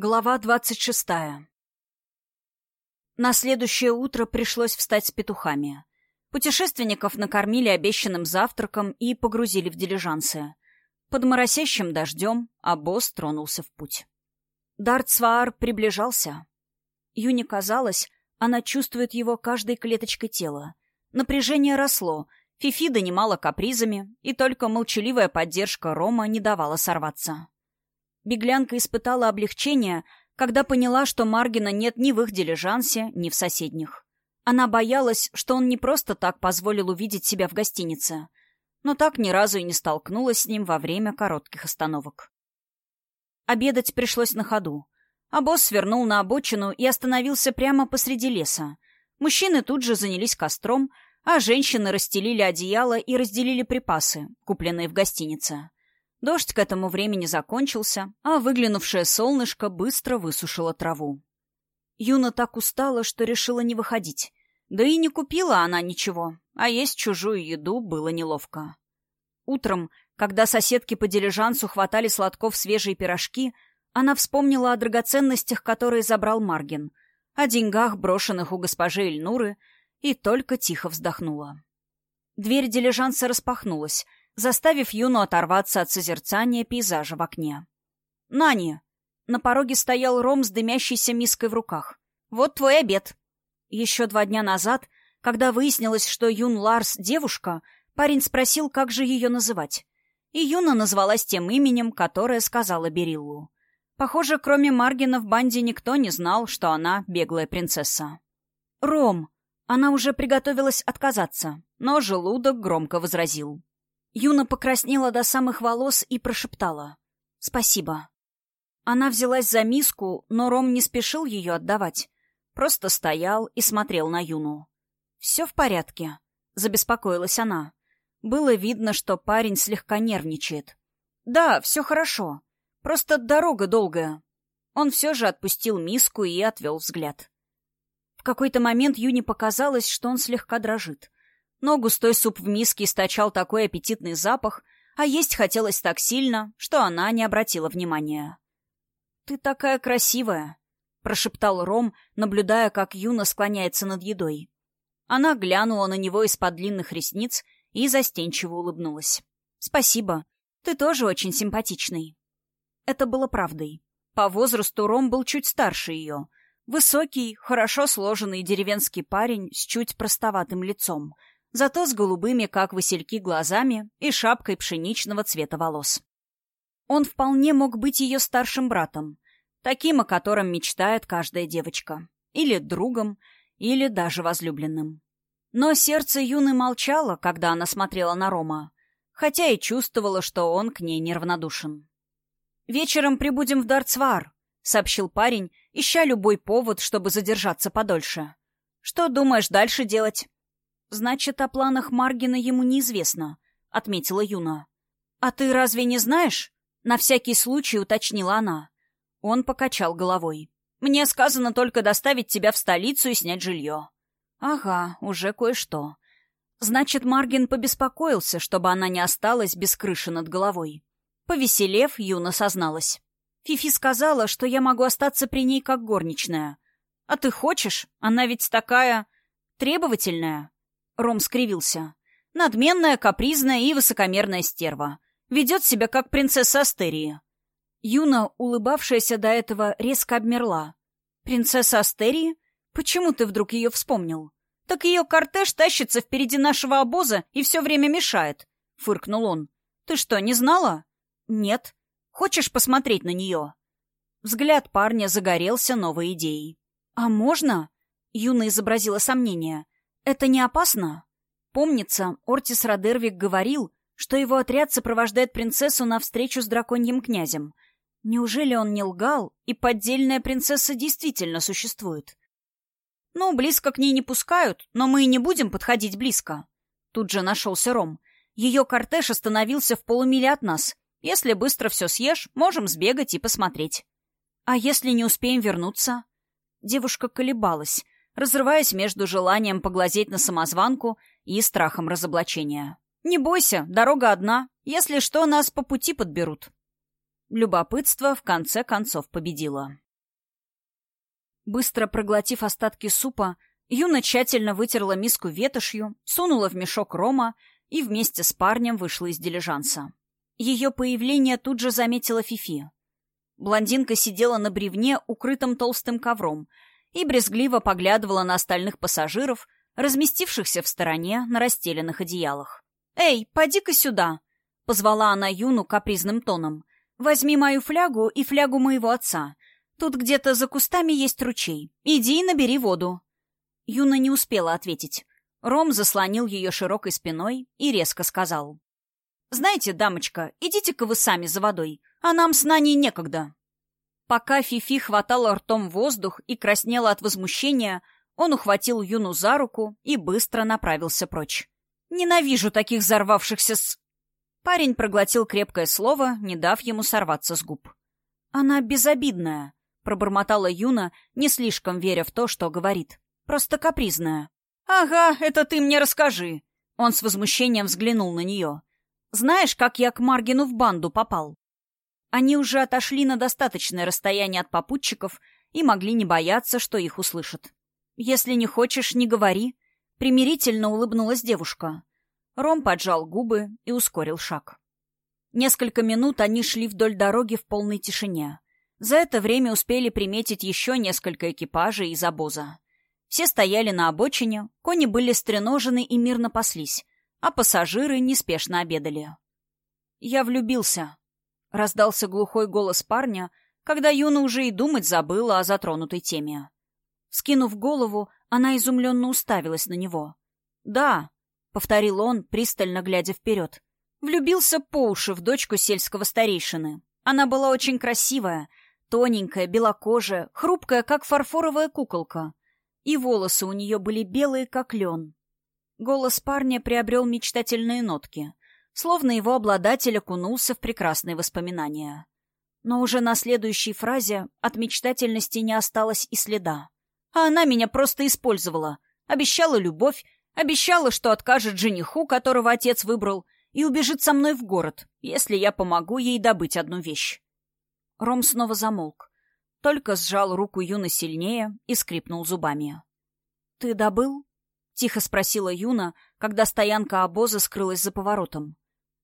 Глава двадцать шестая На следующее утро пришлось встать с петухами. Путешественников накормили обещанным завтраком и погрузили в дилижансы. Под моросящим дождем, босс тронулся в путь. Дартсваар приближался. Юне казалось, она чувствует его каждой клеточкой тела. Напряжение росло, Фифи донимала капризами, и только молчаливая поддержка Рома не давала сорваться. Беглянка испытала облегчение, когда поняла, что Маргина нет ни в их дилижансе, ни в соседних. Она боялась, что он не просто так позволил увидеть себя в гостинице, но так ни разу и не столкнулась с ним во время коротких остановок. Обедать пришлось на ходу. А босс свернул на обочину и остановился прямо посреди леса. Мужчины тут же занялись костром, а женщины расстелили одеяло и разделили припасы, купленные в гостинице. Дождь к этому времени закончился, а выглянувшее солнышко быстро высушило траву. Юна так устала, что решила не выходить. Да и не купила она ничего, а есть чужую еду было неловко. Утром, когда соседки по дилижансу хватали сладков свежие пирожки, она вспомнила о драгоценностях, которые забрал Маргин, о деньгах, брошенных у госпожи Эльнуры, и только тихо вздохнула. Дверь дилижанса распахнулась — заставив Юну оторваться от созерцания пейзажа в окне. «Нани!» На пороге стоял Ром с дымящейся миской в руках. «Вот твой обед!» Еще два дня назад, когда выяснилось, что Юн Ларс — девушка, парень спросил, как же ее называть. И Юна назвалась тем именем, которое сказала Бериллу. Похоже, кроме Маргина в банде никто не знал, что она беглая принцесса. «Ром!» Она уже приготовилась отказаться, но желудок громко возразил. Юна покраснела до самых волос и прошептала. «Спасибо». Она взялась за миску, но Ром не спешил ее отдавать. Просто стоял и смотрел на Юну. «Все в порядке?» — забеспокоилась она. Было видно, что парень слегка нервничает. «Да, все хорошо. Просто дорога долгая». Он все же отпустил миску и отвел взгляд. В какой-то момент Юне показалось, что он слегка дрожит. Но густой суп в миске источал такой аппетитный запах, а есть хотелось так сильно, что она не обратила внимания. «Ты такая красивая», — прошептал Ром, наблюдая, как Юна склоняется над едой. Она глянула на него из-под длинных ресниц и застенчиво улыбнулась. «Спасибо. Ты тоже очень симпатичный». Это было правдой. По возрасту Ром был чуть старше ее. Высокий, хорошо сложенный деревенский парень с чуть простоватым лицом — зато с голубыми, как васильки, глазами и шапкой пшеничного цвета волос. Он вполне мог быть ее старшим братом, таким, о котором мечтает каждая девочка, или другом, или даже возлюбленным. Но сердце юны молчало, когда она смотрела на Рома, хотя и чувствовала, что он к ней неравнодушен. «Вечером прибудем в Дартсвар», — сообщил парень, ища любой повод, чтобы задержаться подольше. «Что думаешь дальше делать?» «Значит, о планах Маргина ему неизвестно», — отметила Юна. «А ты разве не знаешь?» — на всякий случай уточнила она. Он покачал головой. «Мне сказано только доставить тебя в столицу и снять жилье». «Ага, уже кое-что». Значит, Маргин побеспокоился, чтобы она не осталась без крыши над головой. Повеселев, Юна созналась. Фифи сказала, что я могу остаться при ней как горничная. А ты хочешь? Она ведь такая... требовательная. Ром скривился. Надменная, капризная и высокомерная стерва. Ведет себя как принцесса Астерии. Юна, улыбавшаяся до этого, резко обмерла. «Принцесса Астерии? Почему ты вдруг ее вспомнил?» «Так ее кортеж тащится впереди нашего обоза и все время мешает», — фыркнул он. «Ты что, не знала?» «Нет. Хочешь посмотреть на нее?» Взгляд парня загорелся новой идеей. «А можно?» — Юна изобразила сомнение. «Это не опасно?» Помнится, Ортис Родервик говорил, что его отряд сопровождает принцессу на встречу с драконьим князем. Неужели он не лгал, и поддельная принцесса действительно существует? «Ну, близко к ней не пускают, но мы и не будем подходить близко». Тут же нашелся Ром. Ее кортеж остановился в полумиле от нас. Если быстро все съешь, можем сбегать и посмотреть. А если не успеем вернуться? Девушка колебалась — разрываясь между желанием поглазеть на самозванку и страхом разоблачения. «Не бойся, дорога одна. Если что, нас по пути подберут». Любопытство в конце концов победило. Быстро проглотив остатки супа, Юна тщательно вытерла миску ветошью, сунула в мешок рома и вместе с парнем вышла из дилижанса. Ее появление тут же заметила Фифи. Блондинка сидела на бревне, укрытом толстым ковром, и брезгливо поглядывала на остальных пассажиров, разместившихся в стороне на расстеленных одеялах. «Эй, поди-ка сюда!» — позвала она Юну капризным тоном. «Возьми мою флягу и флягу моего отца. Тут где-то за кустами есть ручей. Иди и набери воду». Юна не успела ответить. Ром заслонил ее широкой спиной и резко сказал. «Знаете, дамочка, идите-ка вы сами за водой, а нам с Наней некогда». Пока Фифи хватала ртом воздух и краснела от возмущения, он ухватил Юну за руку и быстро направился прочь. «Ненавижу таких взорвавшихся с...» Парень проглотил крепкое слово, не дав ему сорваться с губ. «Она безобидная», — пробормотала Юна, не слишком веря в то, что говорит. «Просто капризная». «Ага, это ты мне расскажи!» Он с возмущением взглянул на нее. «Знаешь, как я к Маргину в банду попал?» Они уже отошли на достаточное расстояние от попутчиков и могли не бояться, что их услышат. «Если не хочешь, не говори», — примирительно улыбнулась девушка. Ром поджал губы и ускорил шаг. Несколько минут они шли вдоль дороги в полной тишине. За это время успели приметить еще несколько экипажей из обоза. Все стояли на обочине, кони были стреножены и мирно паслись, а пассажиры неспешно обедали. «Я влюбился», — раздался глухой голос парня, когда Юна уже и думать забыла о затронутой теме. Скинув голову, она изумленно уставилась на него. «Да», — повторил он, пристально глядя вперед. Влюбился по уши в дочку сельского старейшины. Она была очень красивая, тоненькая, белокожая, хрупкая, как фарфоровая куколка и волосы у нее были белые, как лен. Голос парня приобрел мечтательные нотки, словно его обладатель окунулся в прекрасные воспоминания. Но уже на следующей фразе от мечтательности не осталось и следа. А она меня просто использовала, обещала любовь, обещала, что откажет жениху, которого отец выбрал, и убежит со мной в город, если я помогу ей добыть одну вещь. Ром снова замолк только сжал руку Юна сильнее и скрипнул зубами. «Ты добыл?» — тихо спросила Юна, когда стоянка обоза скрылась за поворотом.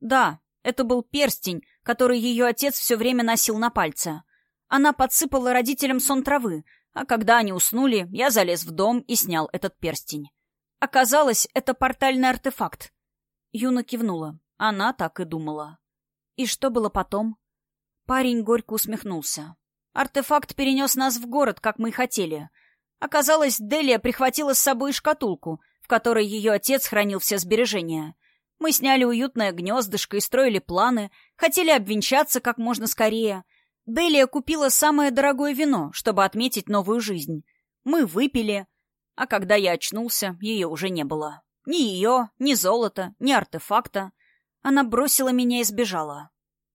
«Да, это был перстень, который ее отец все время носил на пальце. Она подсыпала родителям сон травы, а когда они уснули, я залез в дом и снял этот перстень. Оказалось, это портальный артефакт». Юна кивнула. Она так и думала. «И что было потом?» Парень горько усмехнулся. Артефакт перенес нас в город, как мы и хотели. Оказалось, Делия прихватила с собой шкатулку, в которой ее отец хранил все сбережения. Мы сняли уютное гнездышко и строили планы, хотели обвенчаться как можно скорее. Делия купила самое дорогое вино, чтобы отметить новую жизнь. Мы выпили, а когда я очнулся, ее уже не было. Ни ее, ни золота, ни артефакта. Она бросила меня и сбежала.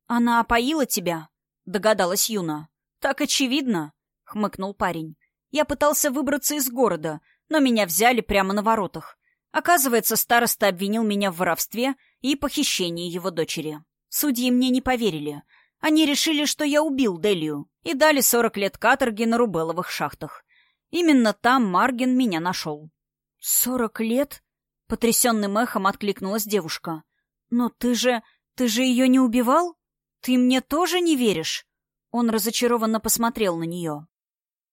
«Она опоила тебя?» — догадалась Юна. «Так очевидно», — хмыкнул парень. «Я пытался выбраться из города, но меня взяли прямо на воротах. Оказывается, староста обвинил меня в воровстве и похищении его дочери. Судьи мне не поверили. Они решили, что я убил Делию, и дали сорок лет каторги на рубеловых шахтах. Именно там Марген меня нашел». «Сорок лет?» — потрясенным эхом откликнулась девушка. «Но ты же... ты же ее не убивал? Ты мне тоже не веришь?» Он разочарованно посмотрел на нее.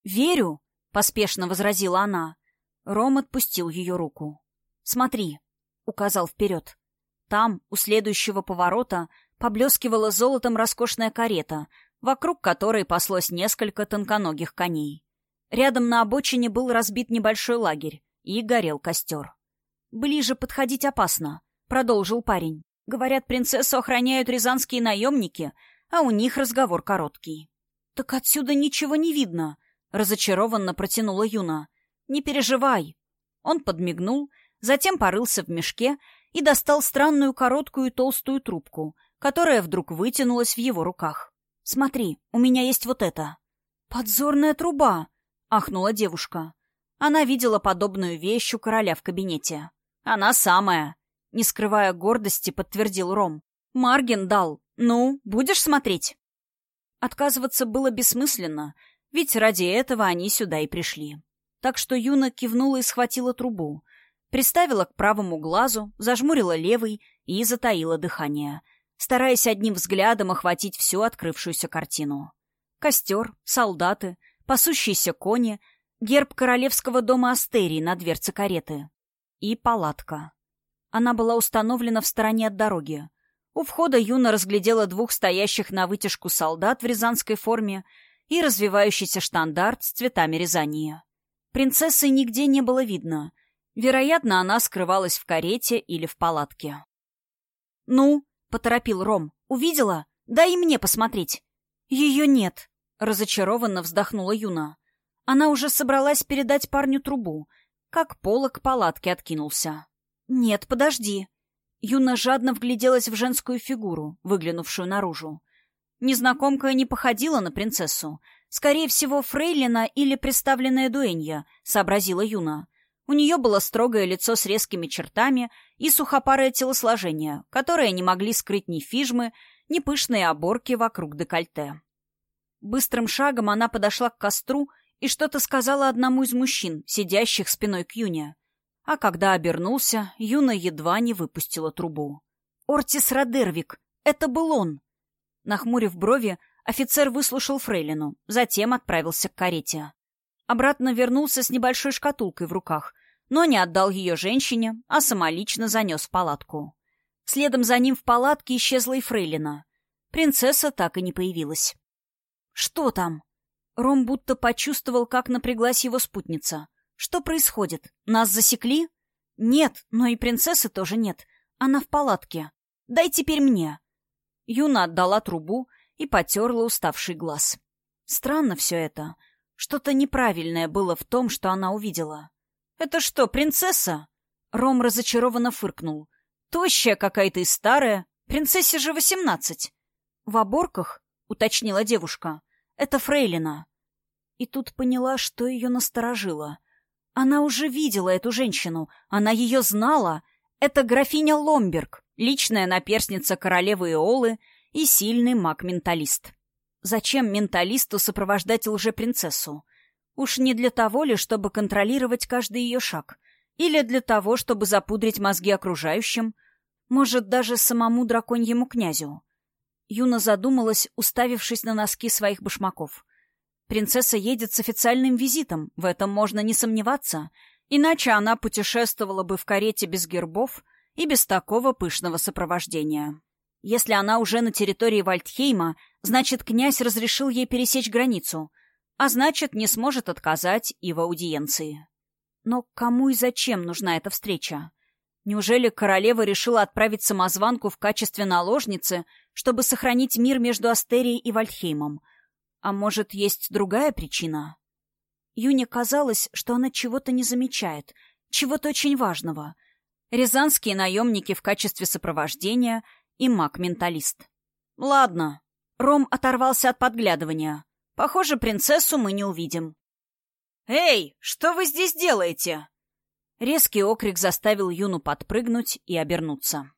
«Верю», — поспешно возразила она. Ром отпустил ее руку. «Смотри», — указал вперед. Там, у следующего поворота, поблескивала золотом роскошная карета, вокруг которой паслось несколько тонконогих коней. Рядом на обочине был разбит небольшой лагерь, и горел костер. «Ближе подходить опасно», — продолжил парень. «Говорят, принцессу охраняют рязанские наемники, а у них разговор короткий. «Так отсюда ничего не видно», — разочарованно протянула Юна. «Не переживай». Он подмигнул, затем порылся в мешке и достал странную короткую толстую трубку, которая вдруг вытянулась в его руках. «Смотри, у меня есть вот это». «Подзорная труба!» — ахнула девушка. Она видела подобную вещь у короля в кабинете. «Она самая!» — не скрывая гордости, подтвердил Ром. «Марген дал. Ну, будешь смотреть?» Отказываться было бессмысленно, Ведь ради этого они сюда и пришли. Так что Юна кивнула и схватила трубу. Приставила к правому глазу, зажмурила левый и затаила дыхание, стараясь одним взглядом охватить всю открывшуюся картину. Костер, солдаты, пасущиеся кони, герб королевского дома Астерии на дверце кареты. И палатка. Она была установлена в стороне от дороги. У входа Юна разглядела двух стоящих на вытяжку солдат в рязанской форме и развивающийся штандарт с цветами Рязани. Принцессы нигде не было видно. Вероятно, она скрывалась в карете или в палатке. «Ну?» — поторопил Ром. «Увидела? Дай и мне посмотреть». «Ее нет», — разочарованно вздохнула Юна. Она уже собралась передать парню трубу, как полок палатки откинулся. «Нет, подожди». Юна жадно вгляделась в женскую фигуру, выглянувшую наружу. Незнакомка не походила на принцессу. Скорее всего, фрейлина или представленная дуэнья, сообразила Юна. У нее было строгое лицо с резкими чертами и сухопарое телосложение, которое не могли скрыть ни фижмы, ни пышные оборки вокруг декольте. Быстрым шагом она подошла к костру и что-то сказала одному из мужчин, сидящих спиной к Юне. А когда обернулся, Юна едва не выпустила трубу. «Ортис Родервик! Это был он!» Нахмурив брови, офицер выслушал Фрейлину, затем отправился к карете. Обратно вернулся с небольшой шкатулкой в руках, но не отдал ее женщине, а самолично занес в палатку. Следом за ним в палатке исчезла и Фрейлина. Принцесса так и не появилась. «Что там?» Ром будто почувствовал, как напряглась его спутница. Что происходит? Нас засекли? Нет, но и принцессы тоже нет. Она в палатке. Дай теперь мне. Юна отдала трубу и потерла уставший глаз. Странно все это. Что-то неправильное было в том, что она увидела. «Это что, принцесса?» Ром разочарованно фыркнул. «Тощая какая-то и старая. Принцессе же восемнадцать». «В оборках?» — уточнила девушка. «Это Фрейлина». И тут поняла, что ее насторожило. Она уже видела эту женщину, она ее знала. Это графиня Ломберг, личная наперсница королевы Иолы и сильный маг-менталист. Зачем менталисту сопровождать лжепринцессу? Уж не для того ли, чтобы контролировать каждый ее шаг? Или для того, чтобы запудрить мозги окружающим? Может, даже самому драконьему князю? Юна задумалась, уставившись на носки своих башмаков. Принцесса едет с официальным визитом, в этом можно не сомневаться, иначе она путешествовала бы в карете без гербов и без такого пышного сопровождения. Если она уже на территории Вальдхейма, значит, князь разрешил ей пересечь границу, а значит, не сможет отказать и в аудиенции. Но кому и зачем нужна эта встреча? Неужели королева решила отправить самозванку в качестве наложницы, чтобы сохранить мир между Астерией и Вальдхеймом — а может, есть другая причина? Юне казалось, что она чего-то не замечает, чего-то очень важного. Рязанские наемники в качестве сопровождения и маг-менталист. Ладно. Ром оторвался от подглядывания. Похоже, принцессу мы не увидим. «Эй, что вы здесь делаете?» Резкий окрик заставил Юну подпрыгнуть и обернуться.